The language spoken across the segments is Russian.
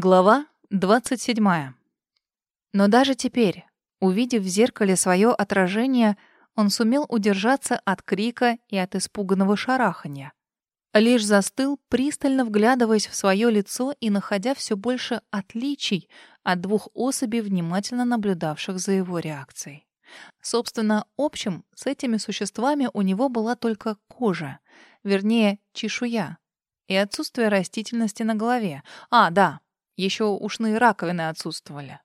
Глава 27. Но даже теперь, увидев в зеркале свое отражение, он сумел удержаться от крика и от испуганного шарахания. Лишь застыл, пристально вглядываясь в свое лицо и находя все больше отличий от двух особей, внимательно наблюдавших за его реакцией. Собственно, общим с этими существами у него была только кожа, вернее, чешуя, и отсутствие растительности на голове. А, да, еще ушные раковины отсутствовали.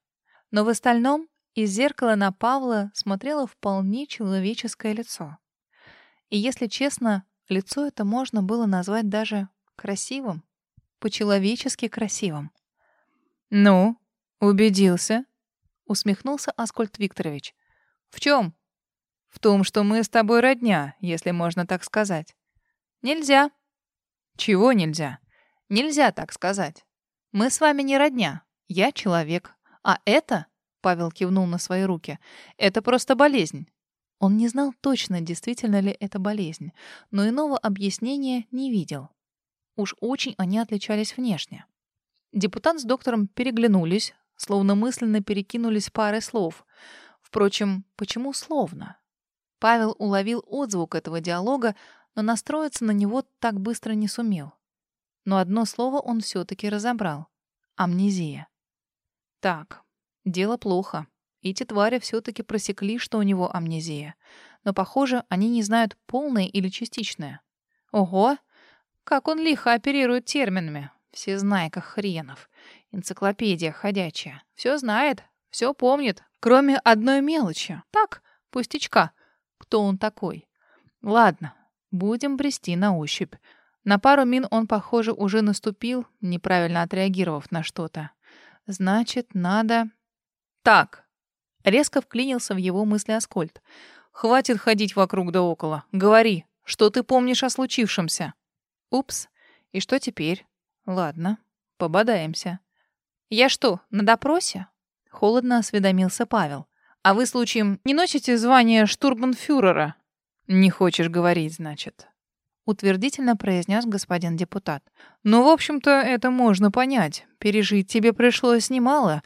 Но в остальном из зеркала на Павла смотрело вполне человеческое лицо. И, если честно, лицо это можно было назвать даже красивым, по-человечески красивым. «Ну, убедился?» — усмехнулся Аскольд Викторович. «В чем?» «В том, что мы с тобой родня, если можно так сказать». «Нельзя». «Чего нельзя?» «Нельзя так сказать. Мы с вами не родня. Я человек. А это, Павел кивнул на свои руки, это просто болезнь. Он не знал точно, действительно ли это болезнь, но иного объяснения не видел. Уж очень они отличались внешне. Депутат с доктором переглянулись, словно мысленно перекинулись парой слов. Впрочем, почему словно? Павел уловил отзвук этого диалога, но настроиться на него так быстро не сумел но одно слово он все-таки разобрал. Амнезия. Так, дело плохо. Эти твари все-таки просекли, что у него амнезия. Но, похоже, они не знают полное или частичное. Ого! Как он лихо оперирует терминами. Все знайка хренов. Энциклопедия ходячая. Все знает, все помнит, кроме одной мелочи. Так, пустячка. Кто он такой? Ладно, будем брести на ощупь. На пару мин он, похоже, уже наступил, неправильно отреагировав на что-то. Значит, надо... Так. Резко вклинился в его мысли Аскольд. Хватит ходить вокруг да около. Говори, что ты помнишь о случившемся? Упс. И что теперь? Ладно, пободаемся. Я что, на допросе? Холодно осведомился Павел. А вы, случаем, не носите звание штурманфюрера? Не хочешь говорить, значит. — утвердительно произнес господин депутат. «Ну, в общем-то, это можно понять. Пережить тебе пришлось немало,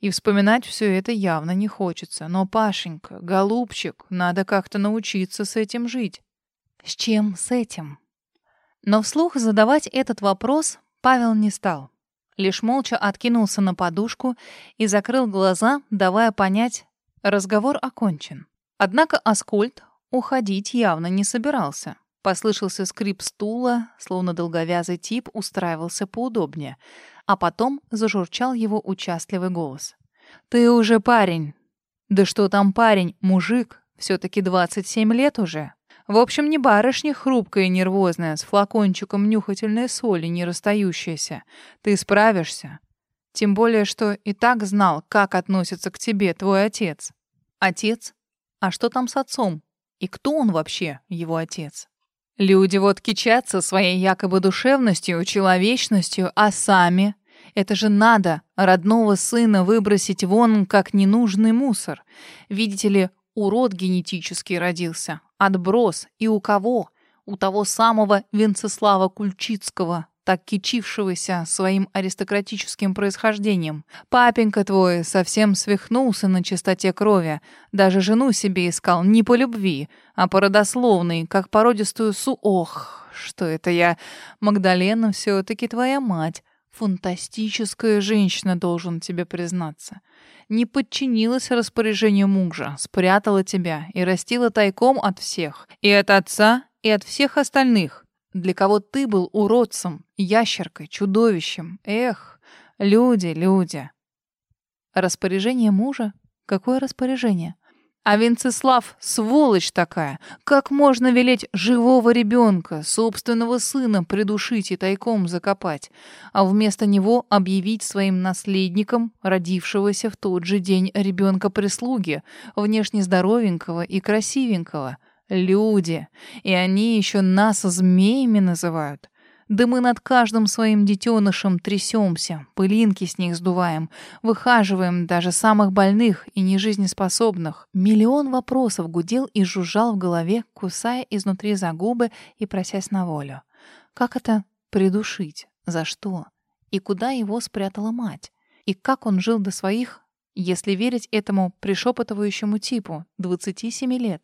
и вспоминать все это явно не хочется. Но, Пашенька, голубчик, надо как-то научиться с этим жить». «С чем с этим?» Но вслух задавать этот вопрос Павел не стал. Лишь молча откинулся на подушку и закрыл глаза, давая понять, разговор окончен. Однако Аскольд уходить явно не собирался. Послышался скрип стула, словно долговязый тип устраивался поудобнее, а потом зажурчал его участливый голос. «Ты уже парень!» «Да что там парень, мужик, все-таки 27 лет уже!» В общем, не барышня хрупкая и нервозная, с флакончиком нюхательной соли, не расстающаяся. Ты справишься. Тем более, что и так знал, как относится к тебе твой отец. Отец? А что там с отцом? И кто он вообще, его отец? Люди вот кичатся своей якобы душевностью, человечностью, а сами... Это же надо родного сына выбросить вон как ненужный мусор. Видите ли, урод генетически родился. Отброс. И у кого? У того самого Венцеслава Кульчицкого, так кичившегося своим аристократическим происхождением. Папенька твой совсем свихнулся на чистоте крови. Даже жену себе искал не по любви, а по родословной, как породистую су... Ох, что это я? Магдалена все-таки твоя мать. Фантастическая женщина, должен тебе признаться. Не подчинилась распоряжению мужа, спрятала тебя и растила тайком от всех. И от отца, и от всех остальных для кого ты был уродцем, ящеркой, чудовищем. Эх, люди, люди. Распоряжение мужа? Какое распоряжение? А Венцеслав, сволочь такая, как можно велеть живого ребенка, собственного сына придушить и тайком закопать, а вместо него объявить своим наследником родившегося в тот же день ребенка-прислуги, внешне здоровенького и красивенького — Люди. И они еще нас змеями называют. Да мы над каждым своим детенышем трясемся, пылинки с них сдуваем, выхаживаем даже самых больных и нежизнеспособных. Миллион вопросов гудел и жужжал в голове, кусая изнутри за губы и просясь на волю. Как это придушить? За что? И куда его спрятала мать? И как он жил до своих, если верить этому пришепотывающему типу, 27 лет?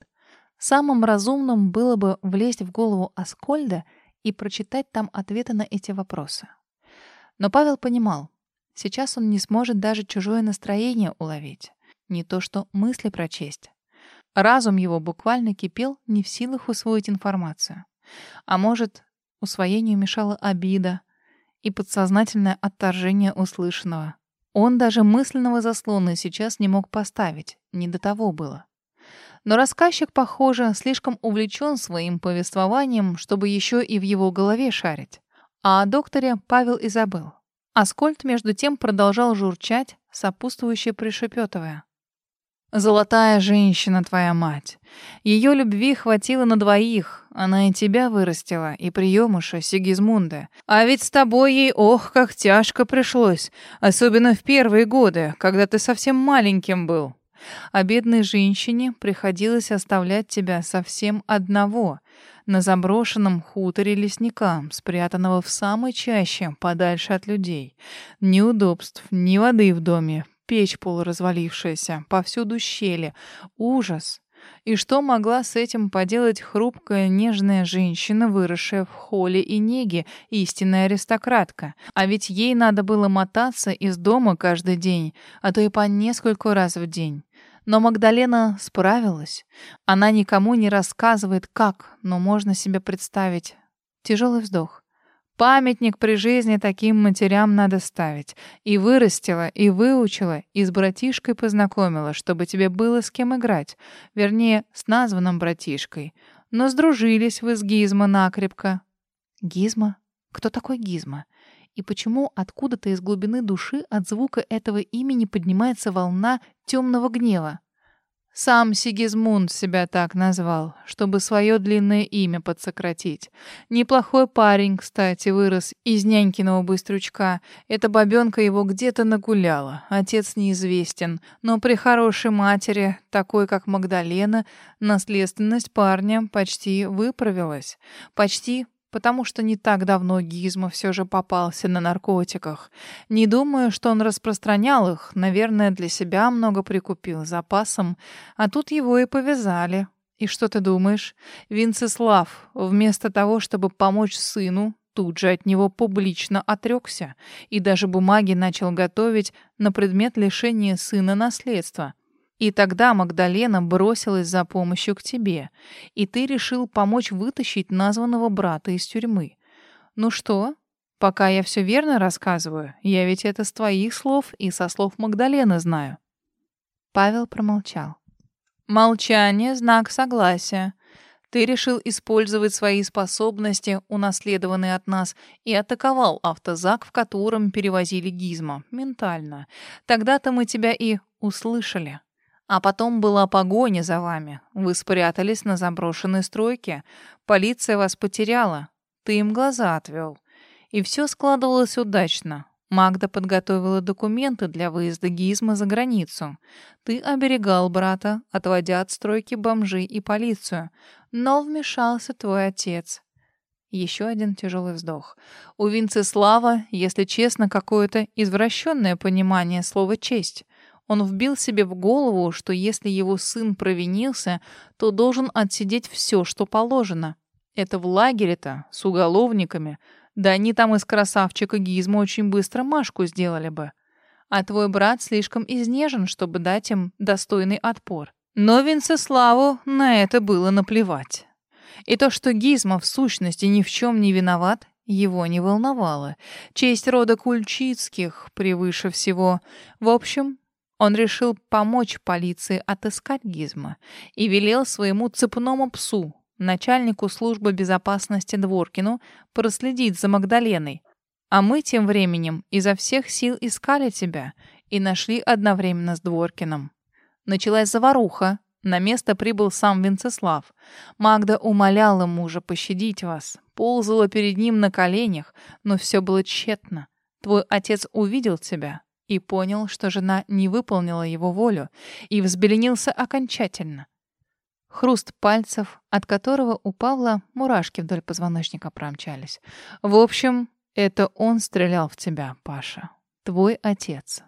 Самым разумным было бы влезть в голову Аскольда и прочитать там ответы на эти вопросы. Но Павел понимал, сейчас он не сможет даже чужое настроение уловить, не то что мысли прочесть. Разум его буквально кипел, не в силах усвоить информацию. А может, усвоению мешала обида и подсознательное отторжение услышанного. Он даже мысленного заслона сейчас не мог поставить, не до того было. Но рассказчик, похоже, слишком увлечен своим повествованием, чтобы еще и в его голове шарить. А о докторе Павел и забыл. Аскольд, между тем, продолжал журчать, сопутствующе пришепетывая. «Золотая женщина твоя мать. Ее любви хватило на двоих. Она и тебя вырастила, и приемыша Сигизмунда. А ведь с тобой ей, ох, как тяжко пришлось. Особенно в первые годы, когда ты совсем маленьким был. А бедной женщине приходилось оставлять тебя совсем одного, на заброшенном хуторе лесника, спрятанного в самой чаще, подальше от людей. Ни удобств, ни воды в доме, печь полуразвалившаяся, повсюду щели. Ужас! И что могла с этим поделать хрупкая, нежная женщина, выросшая в холле и неге, истинная аристократка? А ведь ей надо было мотаться из дома каждый день, а то и по нескольку раз в день. Но Магдалена справилась. Она никому не рассказывает, как, но можно себе представить. Тяжелый вздох. Памятник при жизни таким матерям надо ставить. И вырастила, и выучила, и с братишкой познакомила, чтобы тебе было с кем играть. Вернее, с названным братишкой. Но сдружились вы с Гизмо накрепко. Гизмо? Кто такой Гизмо? И почему откуда-то из глубины души от звука этого имени поднимается волна темного гнева? Сам Сигизмунд себя так назвал, чтобы свое длинное имя подсократить. Неплохой парень, кстати, вырос из нянькиного быстрючка. Эта бабенка его где-то нагуляла. Отец неизвестен. Но при хорошей матери, такой как Магдалена, наследственность парня почти выправилась. Почти потому что не так давно Гизмо все же попался на наркотиках. Не думаю, что он распространял их, наверное, для себя много прикупил запасом, а тут его и повязали. И что ты думаешь? Винцеслав, вместо того, чтобы помочь сыну, тут же от него публично отрекся и даже бумаги начал готовить на предмет лишения сына наследства. И тогда Магдалена бросилась за помощью к тебе, и ты решил помочь вытащить названного брата из тюрьмы. Ну что, пока я все верно рассказываю, я ведь это с твоих слов и со слов Магдалены знаю. Павел промолчал. Молчание — знак согласия. Ты решил использовать свои способности, унаследованные от нас, и атаковал автозак, в котором перевозили Гизма, ментально. Тогда-то мы тебя и услышали. А потом была погоня за вами. Вы спрятались на заброшенной стройке. Полиция вас потеряла. Ты им глаза отвел. И все складывалось удачно. Магда подготовила документы для выезда Гизма за границу. Ты оберегал брата, отводя от стройки бомжей и полицию. Но вмешался твой отец. Еще один тяжелый вздох. У Винцеслава, если честно, какое-то извращенное понимание слова «честь». Он вбил себе в голову, что если его сын провинился, то должен отсидеть все, что положено. Это в лагере-то, с уголовниками. Да они там из красавчика Гизма очень быстро Машку сделали бы. А твой брат слишком изнежен, чтобы дать им достойный отпор. Но Винцеславу на это было наплевать. И то, что Гизма в сущности ни в чем не виноват, его не волновало. Честь рода Кульчицких превыше всего. В общем, он решил помочь полиции отыскать Гизма и велел своему цепному псу, начальнику службы безопасности Дворкину, проследить за Магдаленой. А мы тем временем изо всех сил искали тебя и нашли одновременно с Дворкиным. Началась заваруха. На место прибыл сам Венцеслав. Магда умоляла мужа пощадить вас, ползала перед ним на коленях, но все было тщетно. Твой отец увидел тебя, и понял, что жена не выполнила его волю, и взбеленился окончательно. Хруст пальцев, от которого у Павла мурашки вдоль позвоночника промчались. В общем, Это он стрелял в тебя, Паша. Твой отец.